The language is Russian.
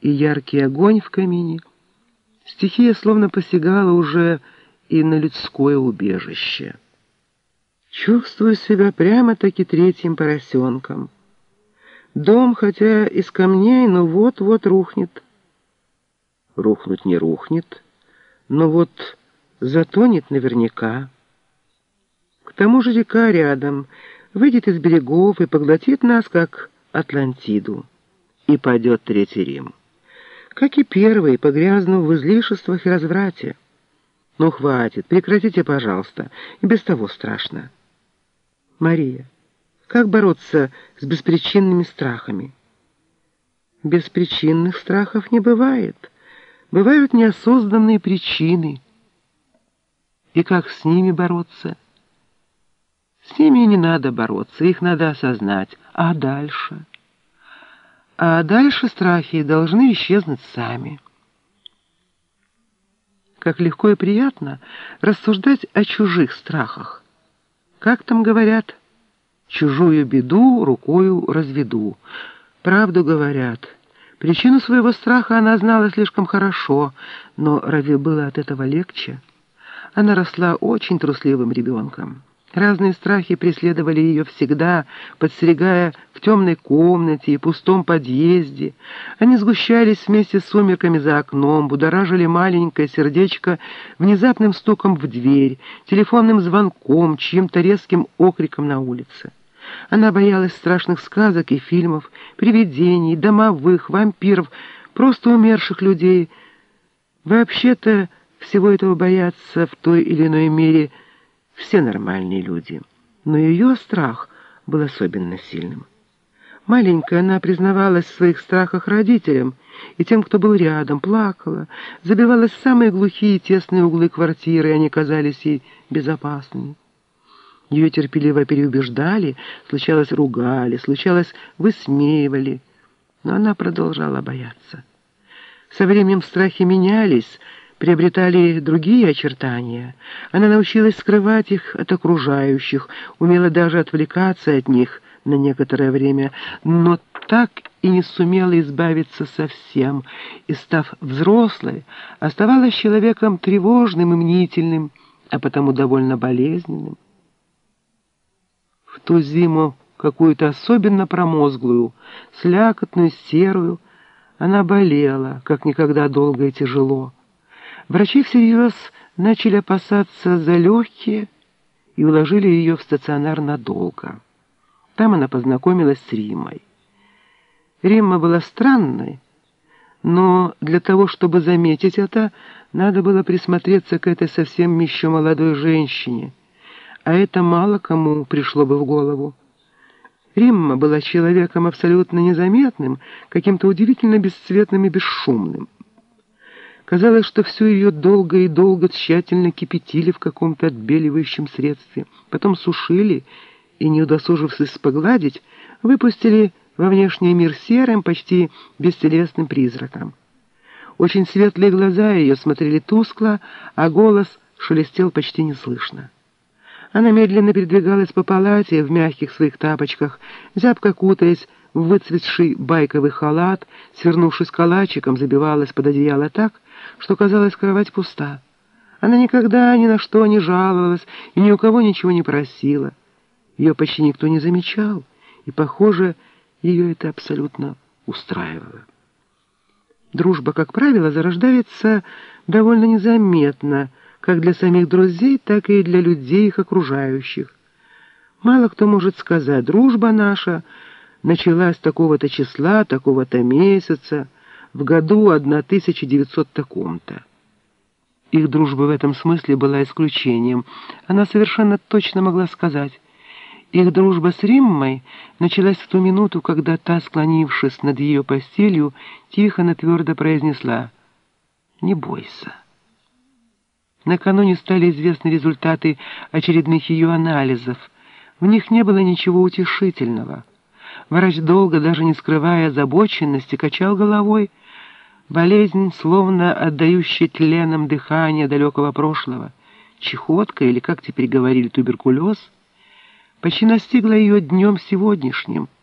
и яркий огонь в камине. Стихия словно посягала уже и на людское убежище. Чувствую себя прямо-таки третьим поросенком. Дом, хотя из камней, но вот-вот рухнет. Рухнуть не рухнет, но вот затонет наверняка. К тому же река рядом выйдет из берегов и поглотит нас, как Атлантиду, и пойдет Третий Рим. Как и первый, погрязнув в излишествах и разврате. Ну, хватит, прекратите, пожалуйста, и без того страшно. Мария, как бороться с беспричинными страхами? Беспричинных страхов не бывает. Бывают неосознанные причины. И как с ними бороться? С ними не надо бороться, их надо осознать. А дальше? А дальше страхи должны исчезнуть сами. Как легко и приятно рассуждать о чужих страхах. Как там говорят, чужую беду рукою разведу. Правду говорят. Причину своего страха она знала слишком хорошо, но разве было от этого легче? Она росла очень трусливым ребенком. Разные страхи преследовали ее всегда, подстерегая в темной комнате и пустом подъезде. Они сгущались вместе с сумерками за окном, будоражили маленькое сердечко внезапным стуком в дверь, телефонным звонком, чьим-то резким окриком на улице. Она боялась страшных сказок и фильмов, привидений, домовых, вампиров, просто умерших людей. Вообще-то всего этого боятся в той или иной мере – все нормальные люди. Но ее страх был особенно сильным. Маленькая она признавалась в своих страхах родителям и тем, кто был рядом, плакала, забивалась в самые глухие и тесные углы квартиры, и они казались ей безопасными. Ее терпеливо переубеждали, случалось ругали, случалось высмеивали, но она продолжала бояться. Со временем страхи менялись, приобретали другие очертания. Она научилась скрывать их от окружающих, умела даже отвлекаться от них на некоторое время, но так и не сумела избавиться совсем, и, став взрослой, оставалась человеком тревожным и мнительным, а потому довольно болезненным. В ту зиму, какую-то особенно промозглую, слякотную, серую, она болела, как никогда долго и тяжело. Врачи всерьез начали опасаться за легкие и уложили ее в стационар надолго. Там она познакомилась с Римой. Римма была странной, но для того, чтобы заметить это, надо было присмотреться к этой совсем еще молодой женщине, а это мало кому пришло бы в голову. Римма была человеком абсолютно незаметным, каким-то удивительно бесцветным и бесшумным. Казалось, что все ее долго и долго тщательно кипятили в каком-то отбеливающем средстве, потом сушили и, не удосужившись погладить, выпустили во внешний мир серым, почти бестелесным призраком. Очень светлые глаза ее смотрели тускло, а голос шелестел почти неслышно. Она медленно передвигалась по палате в мягких своих тапочках, зябко кутаясь в выцветший байковый халат, свернувшись калачиком, забивалась под одеяло так, что, казалось, кровать пуста. Она никогда ни на что не жаловалась и ни у кого ничего не просила. Ее почти никто не замечал, и, похоже, ее это абсолютно устраивало. Дружба, как правило, зарождается довольно незаметно, как для самих друзей, так и для людей, их окружающих. Мало кто может сказать, дружба наша началась такого-то числа, такого-то месяца, в году 1900 таком-то. Их дружба в этом смысле была исключением. Она совершенно точно могла сказать. Их дружба с Риммой началась в ту минуту, когда та, склонившись над ее постелью, тихо, но твердо произнесла «Не бойся». Накануне стали известны результаты очередных ее анализов. В них не было ничего утешительного. Врач долго, даже не скрывая озабоченности, качал головой. Болезнь, словно отдающая тленом дыхание далекого прошлого, чехотка или, как теперь говорили, туберкулез, почти настигла ее днем сегодняшним —